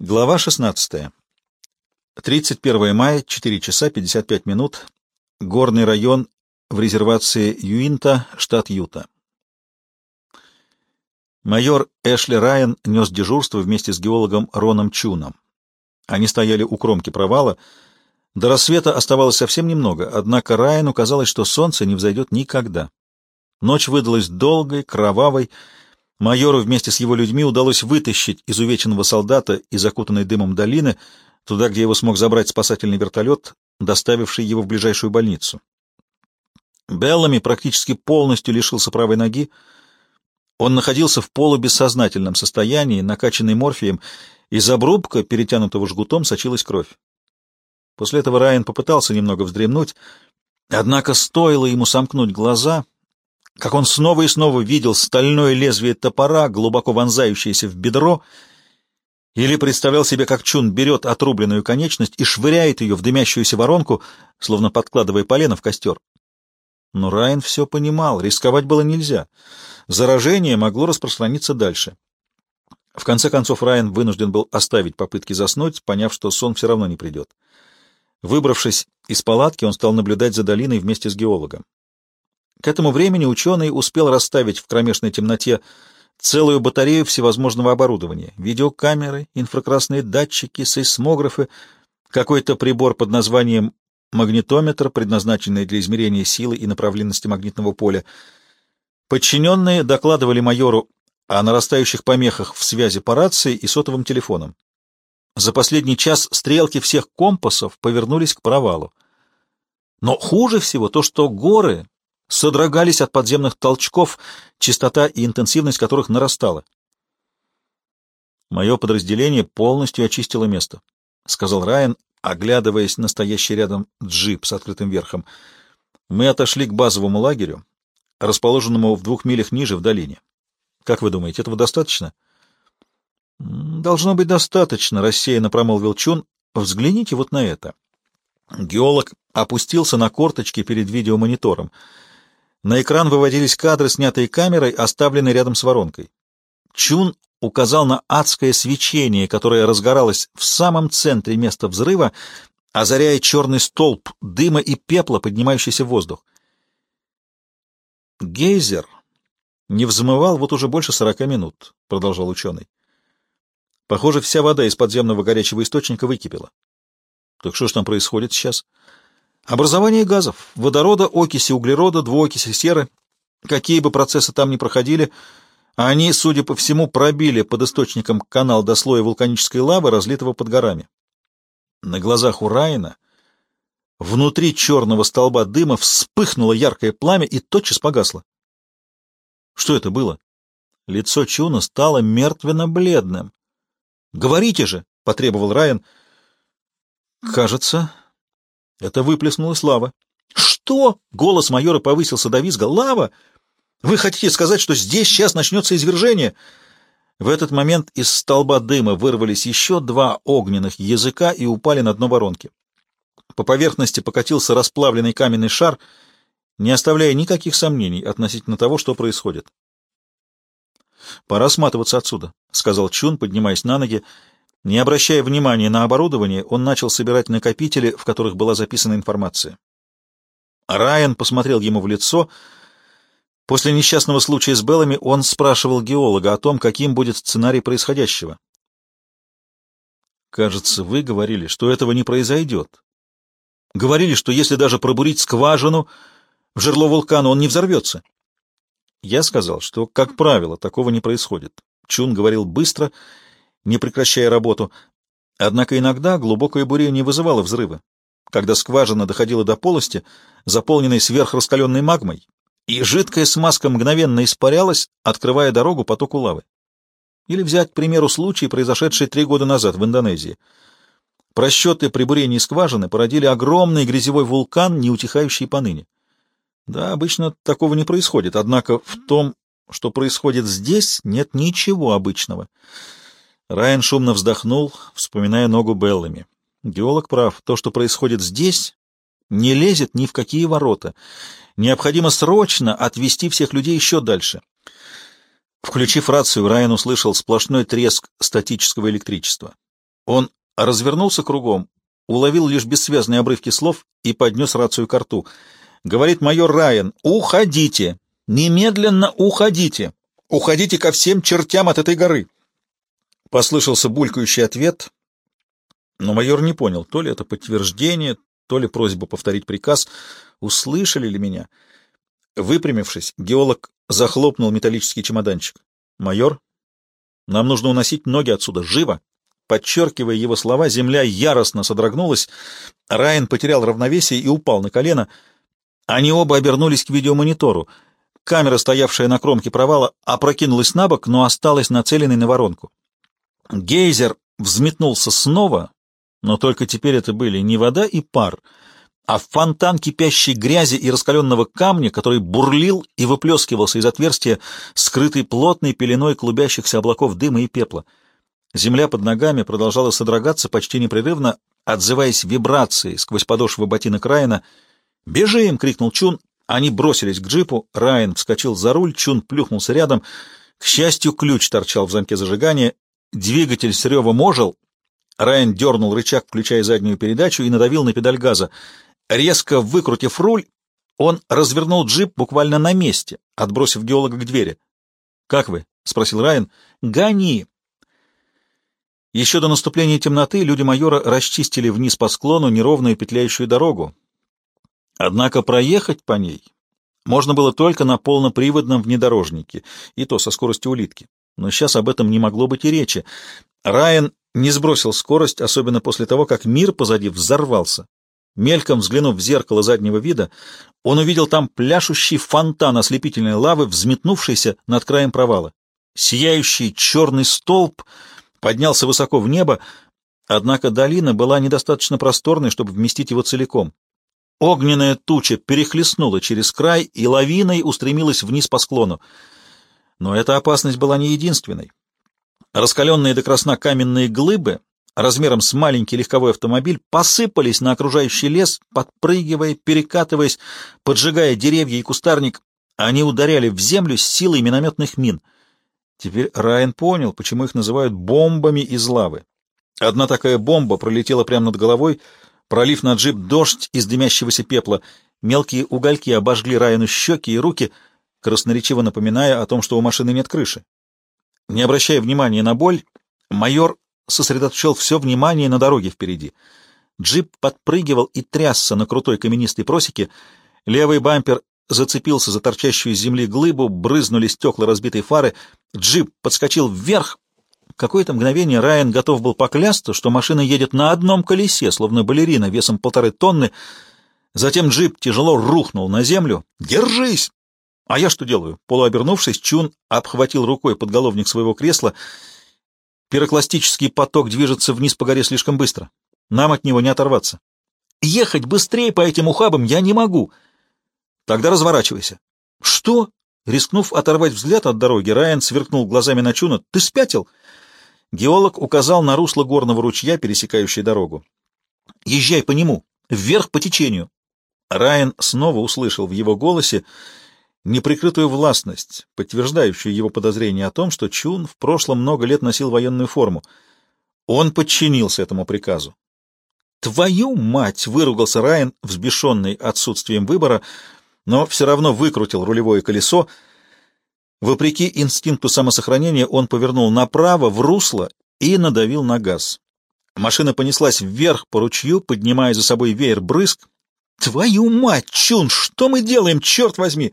Глава 16. 31 мая, 4 часа 55 минут. Горный район в резервации Юинта, штат Юта. Майор Эшли Райан нес дежурство вместе с геологом Роном Чуном. Они стояли у кромки провала. До рассвета оставалось совсем немного, однако Райану казалось, что солнце не взойдет никогда. Ночь выдалась долгой, кровавой, Майору вместе с его людьми удалось вытащить изувеченного солдата из окутанной дымом долины, туда, где его смог забрать спасательный вертолет, доставивший его в ближайшую больницу. Беллами практически полностью лишился правой ноги. Он находился в полубессознательном состоянии, накачанный морфием, из обрубка, перетянутого жгутом, сочилась кровь. После этого Райан попытался немного вздремнуть, однако стоило ему сомкнуть глаза — как он снова и снова видел стальное лезвие топора, глубоко вонзающееся в бедро, или представлял себе, как Чун берет отрубленную конечность и швыряет ее в дымящуюся воронку, словно подкладывая полено в костер. Но Райан все понимал, рисковать было нельзя. Заражение могло распространиться дальше. В конце концов Райан вынужден был оставить попытки заснуть, поняв, что сон все равно не придет. Выбравшись из палатки, он стал наблюдать за долиной вместе с геологом. К этому времени ученый успел расставить в кромешной темноте целую батарею всевозможного оборудования — видеокамеры, инфракрасные датчики, сейсмографы, какой-то прибор под названием магнитометр, предназначенный для измерения силы и направленности магнитного поля. Подчиненные докладывали майору о нарастающих помехах в связи по рации и сотовым телефонам. За последний час стрелки всех компасов повернулись к провалу. Но хуже всего то, что горы содрогались от подземных толчков, частота и интенсивность которых нарастала. «Мое подразделение полностью очистило место», — сказал Райан, оглядываясь на стоящий рядом джип с открытым верхом. «Мы отошли к базовому лагерю, расположенному в двух милях ниже, в долине. Как вы думаете, этого достаточно?» «Должно быть достаточно», — рассеянно промолвил Чун. «Взгляните вот на это». Геолог опустился на корточки перед видеомонитором — на экран выводились кадры, снятые камерой, оставленные рядом с воронкой. Чун указал на адское свечение, которое разгоралось в самом центре места взрыва, озаряя черный столб дыма и пепла, поднимающийся в воздух. «Гейзер не взмывал вот уже больше сорока минут», — продолжал ученый. «Похоже, вся вода из подземного горячего источника выкипела». «Так что ж там происходит сейчас?» Образование газов, водорода, окиси углерода, двуокиси серы, какие бы процессы там ни проходили, они, судя по всему, пробили под источником канал до слоя вулканической лавы, разлитого под горами. На глазах у Райана внутри черного столба дыма вспыхнуло яркое пламя и тотчас погасло. Что это было? Лицо Чуна стало мертвенно-бледным. «Говорите же!» — потребовал Райан. «Кажется, это выплеснулась лава. «Что?» — голос майора повысился до визга. «Лава? Вы хотите сказать, что здесь сейчас начнется извержение?» В этот момент из столба дыма вырвались еще два огненных языка и упали на дно воронки. По поверхности покатился расплавленный каменный шар, не оставляя никаких сомнений относительно того, что происходит. «Пора сматываться отсюда», — сказал Чун, поднимаясь на ноги не обращая внимания на оборудование, он начал собирать накопители, в которых была записана информация. Райан посмотрел ему в лицо. После несчастного случая с Беллами он спрашивал геолога о том, каким будет сценарий происходящего. «Кажется, вы говорили, что этого не произойдет. Говорили, что если даже пробурить скважину в жерло вулкана, он не взорвется». Я сказал, что, как правило, такого не происходит. Чун говорил быстро не прекращая работу. Однако иногда глубокое бурение вызывало взрывы, когда скважина доходила до полости, заполненной сверхраскаленной магмой, и жидкая смазка мгновенно испарялась, открывая дорогу потоку лавы. Или взять, к примеру, случай, произошедший три года назад в Индонезии. Просчеты при бурении скважины породили огромный грязевой вулкан, не утихающий поныне. Да, обычно такого не происходит, однако в том, что происходит здесь, нет ничего обычного. Райан шумно вздохнул, вспоминая ногу Беллами. Геолог прав. То, что происходит здесь, не лезет ни в какие ворота. Необходимо срочно отвести всех людей еще дальше. Включив рацию, Райан услышал сплошной треск статического электричества. Он развернулся кругом, уловил лишь бессвязные обрывки слов и поднес рацию к рту. Говорит майор Райан, «Уходите! Немедленно уходите! Уходите ко всем чертям от этой горы!» Послышался булькающий ответ, но майор не понял, то ли это подтверждение, то ли просьба повторить приказ. Услышали ли меня? Выпрямившись, геолог захлопнул металлический чемоданчик. «Майор, нам нужно уносить ноги отсюда, живо!» Подчеркивая его слова, земля яростно содрогнулась. Райан потерял равновесие и упал на колено. Они оба обернулись к видеомонитору. Камера, стоявшая на кромке провала, опрокинулась на бок, но осталась нацеленной на воронку. Гейзер взметнулся снова, но только теперь это были не вода и пар, а фонтан кипящей грязи и раскаленного камня, который бурлил и выплескивался из отверстия, скрытый плотной пеленой клубящихся облаков дыма и пепла. Земля под ногами продолжала содрогаться почти непрерывно, отзываясь вибрацией сквозь подошвы ботинок Райана. «Бежим!» — крикнул Чун. Они бросились к джипу. Райан вскочил за руль, Чун плюхнулся рядом. К счастью, ключ торчал в замке зажигания. Двигатель с ревом ожил. Райан дернул рычаг, включая заднюю передачу, и надавил на педаль газа. Резко выкрутив руль, он развернул джип буквально на месте, отбросив геолога к двери. «Как вы?» — спросил Райан. «Гони!» Еще до наступления темноты люди майора расчистили вниз по склону неровную петляющую дорогу. Однако проехать по ней можно было только на полноприводном внедорожнике, и то со скоростью улитки. Но сейчас об этом не могло быть и речи. Райан не сбросил скорость, особенно после того, как мир позади взорвался. Мельком взглянув в зеркало заднего вида, он увидел там пляшущий фонтан ослепительной лавы, взметнувшийся над краем провала. Сияющий черный столб — поднялся высоко в небо, однако долина была недостаточно просторной, чтобы вместить его целиком. Огненная туча перехлестнула через край и лавиной устремилась вниз по склону. Но эта опасность была не единственной. Раскаленные до красна каменные глыбы размером с маленький легковой автомобиль посыпались на окружающий лес, подпрыгивая, перекатываясь, поджигая деревья и кустарник. Они ударяли в землю с силой минометных мин — Теперь Райан понял, почему их называют бомбами из лавы. Одна такая бомба пролетела прямо над головой, пролив на джип дождь из дымящегося пепла. Мелкие угольки обожгли Райану щеки и руки, красноречиво напоминая о том, что у машины нет крыши. Не обращая внимания на боль, майор сосредоточил все внимание на дороге впереди. Джип подпрыгивал и трясся на крутой каменистой просеке, левый бампер зацепился за торчащую из земли глыбу, брызнули стекла разбитой фары, джип подскочил вверх. Какое-то мгновение Райан готов был поклясться, что машина едет на одном колесе, словно балерина, весом полторы тонны. Затем джип тяжело рухнул на землю. «Держись!» «А я что делаю?» Полуобернувшись, Чун обхватил рукой подголовник своего кресла. Пирокластический поток движется вниз по горе слишком быстро. Нам от него не оторваться. «Ехать быстрее по этим ухабам я не могу!» Тогда разворачивайся. Что? Рискнув оторвать взгляд от дороги, Райан сверкнул глазами на Чуна. Ты спятил? Геолог указал на русло горного ручья, пересекающее дорогу. Езжай по нему, вверх по течению. Райан снова услышал в его голосе неприкрытую властность, подтверждающую его подозрение о том, что Чун в прошлом много лет носил военную форму. Он подчинился этому приказу. «Твою мать!» — выругался Райан, взбешенный отсутствием выбора — но все равно выкрутил рулевое колесо. Вопреки инстинкту самосохранения он повернул направо, в русло, и надавил на газ. Машина понеслась вверх по ручью, поднимая за собой веер брызг. «Твою мать, Чун, что мы делаем, черт возьми!»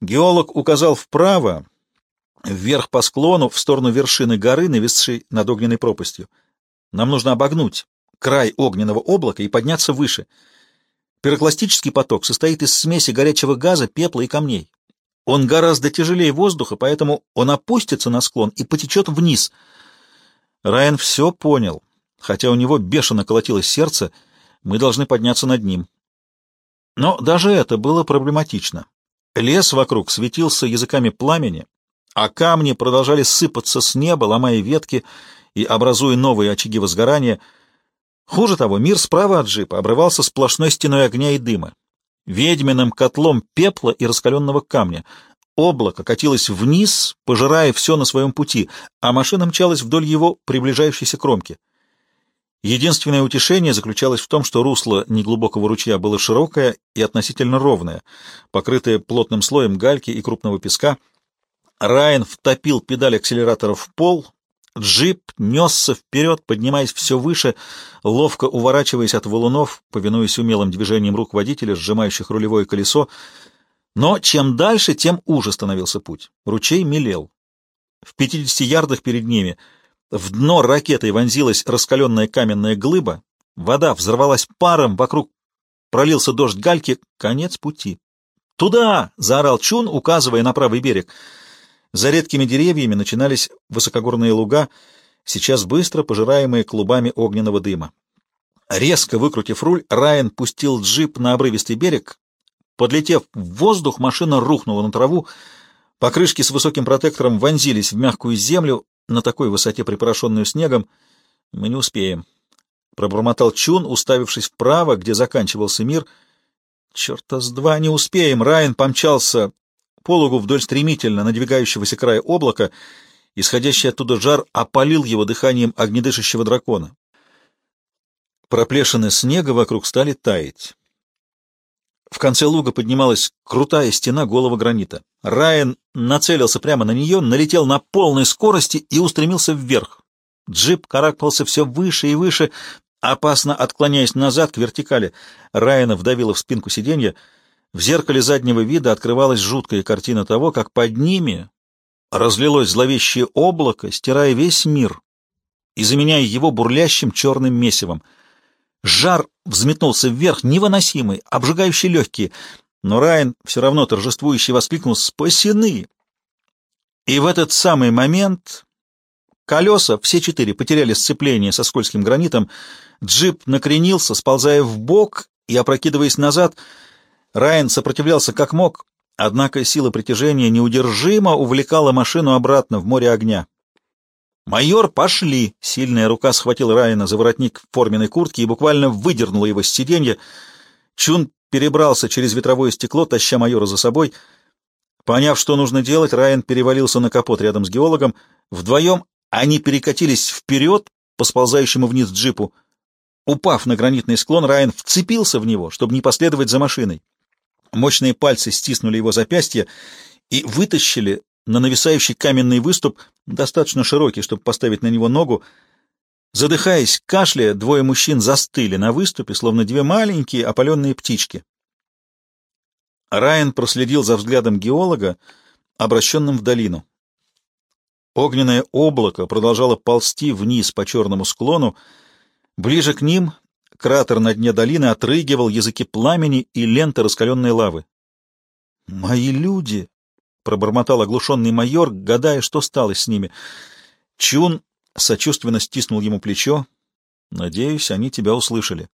Геолог указал вправо, вверх по склону, в сторону вершины горы, нависшей над огненной пропастью. «Нам нужно обогнуть край огненного облака и подняться выше». Пирокластический поток состоит из смеси горячего газа, пепла и камней. Он гораздо тяжелее воздуха, поэтому он опустится на склон и потечет вниз. Райан все понял, хотя у него бешено колотилось сердце, мы должны подняться над ним. Но даже это было проблематично. Лес вокруг светился языками пламени, а камни продолжали сыпаться с неба, ломая ветки и образуя новые очаги возгорания — Хуже того, мир справа от джипа обрывался сплошной стеной огня и дыма, ведьминым котлом пепла и раскаленного камня. Облако катилось вниз, пожирая все на своем пути, а машина мчалась вдоль его приближающейся кромки. Единственное утешение заключалось в том, что русло неглубокого ручья было широкое и относительно ровное, покрытое плотным слоем гальки и крупного песка. Райан втопил педаль акселератора в пол, джип несся вперед, поднимаясь все выше, ловко уворачиваясь от валунов, повинуясь умелым движением рук водителя, сжимающих рулевое колесо. Но чем дальше, тем уже становился путь. Ручей мелел. В 50 ярдах перед ними — в дно ракетой вонзилась раскаленная каменная глыба, вода взорвалась паром, вокруг пролился дождь гальки, конец пути. «Туда!» — заорал Чун, указывая на правый берег. За редкими деревьями начинались высокогорные луга, сейчас быстро пожираемые клубами огненного дыма. Резко выкрутив руль, Райан пустил джип на обрывистый берег. Подлетев в воздух, машина рухнула на траву, покрышки с высоким протектором вонзились в мягкую землю, на такой высоте, припорошенную снегом, мы не успеем. Пробормотал Чун, уставившись вправо, где заканчивался мир. Черта с два не успеем. Райан помчался пологу вдоль стремительно надвигающегося края облака. Исходящий оттуда жар опалил его дыханием огнедышащего дракона. Проплешины снега вокруг стали таять. В конце луга поднималась крутая стена голого гранита. Райан нацелился прямо на нее, налетел на полной скорости и устремился вверх. Джип карабкался все выше и выше, опасно отклоняясь назад к вертикали. Райана вдавила в спинку сиденья. В зеркале заднего вида открывалась жуткая картина того, как под ними разлилось зловещее облако, стирая весь мир и заменяя его бурлящим черным месивом — Жар взметнулся вверх, невыносимый, обжигающий легкие, но Райан все равно торжествующе воскликнул «Спасены!». И в этот самый момент колеса, все четыре, потеряли сцепление со скользким гранитом, джип накренился, сползая в бок и опрокидываясь назад. Райан сопротивлялся как мог, однако сила притяжения неудержимо увлекала машину обратно в море огня. «Майор, пошли!» Сильная рука схватила Райана за воротник форменной куртки и буквально выдернула его с сиденья. Чун перебрался через ветровое стекло, таща майора за собой. Поняв, что нужно делать, Райан перевалился на капот рядом с геологом. Вдвоем они перекатились вперед по сползающему вниз джипу. Упав на гранитный склон, Райан вцепился в него, чтобы не последовать за машиной. Мощные пальцы стиснули его запястье и вытащили на нависающий каменный выступ, достаточно широкий, чтобы поставить на него ногу. Задыхаясь, кашляя, двое мужчин застыли на выступе, словно две маленькие опаленные птички. Райан проследил за взглядом геолога, обращенным в долину. Огненное облако продолжало ползти вниз по черному склону. Ближе к ним кратер на дне долины отрыгивал языки пламени и ленты раскаленной лавы. «Мои люди!» Пробормотал оглушенный майор, гадая, что стало с ними. Чун сочувственно стиснул ему плечо. «Надеюсь, они тебя услышали».